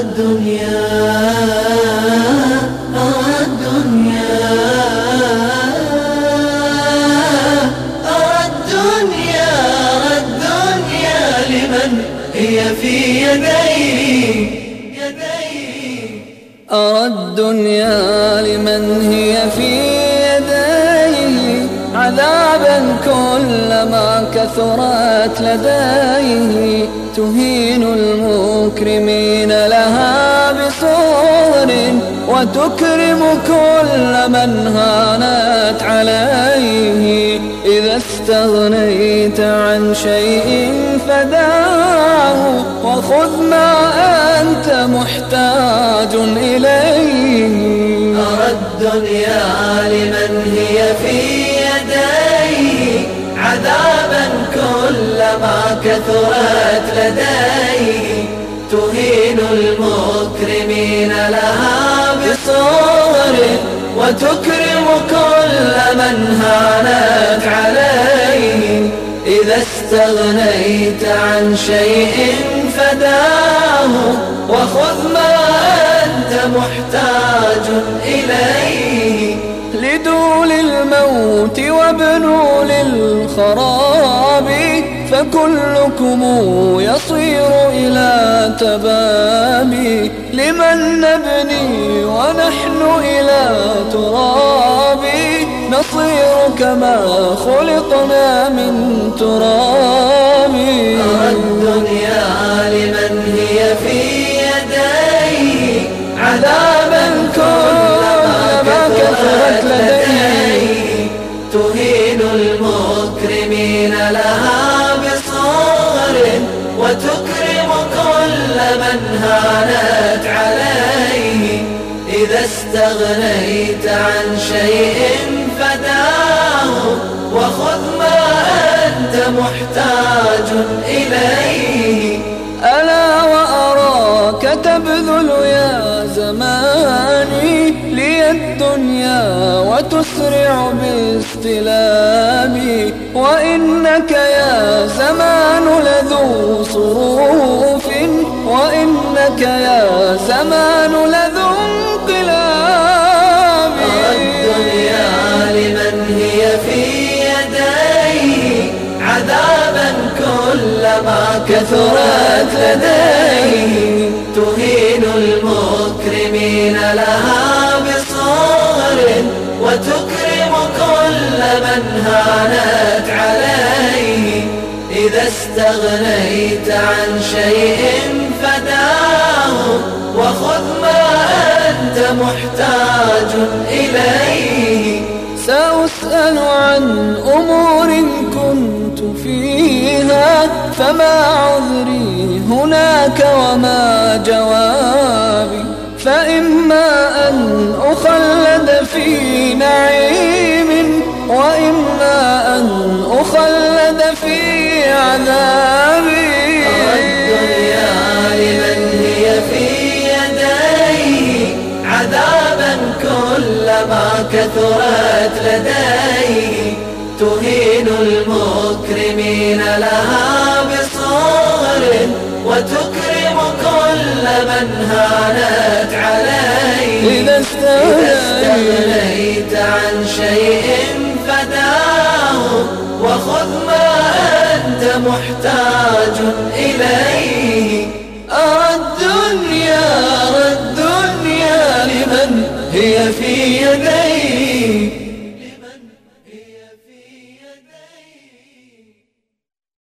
الدنيا الدنيا الدنيا الدنيا لمن هي في يدي أرى الدنيا لمن هي في يديه عذابا كلما كثرت لديه تهين المكرمين لها بصور وتكرم كل من هانت عليه. إذا استغنيت عن شيء فداه وخذ ما أنت محتاج إليه. أرى الدنيا لمن هي في يديه عذابا كلما كثرت لديه تهين المكرمين لها بصور وتكرم كل من هانت عليه. إذا استغنيت عن شيء فداه وخذ ما أنت محتاج إليه. لدول الموت وابنوا للخراب فكلكم يصير إلى تباب. لمن نبني ونحن إلى تراب؟ نصير كما خلقنا من تراب. وتكرم كل من هانت عليه. إذا استغنيت عن شيء فداه وخذ ما أنت محتاج إليه. ألا وأراك تبذل يا زماني لي الدنيا وتسرع باستلامي وإنك يا زمان لذو صروف وإنك يا زمان لذو انقلاب. الدنيا لمن هي في يديه عذابا كلما كثرت لديه من هانت عليه. إذا استغنيت عن شيء فداه. وخذ ما أنت محتاج إليه. سأسأل عن أمور كنت فيها. فما عذري هناك وما جوابي كلما كثرت لديه تهين المكرمين لها بصور وتكرم كل من هانت عليه إذا استغنيت عن شيء فداه وخذ ما أنت محتاج إليه. هي في يدي.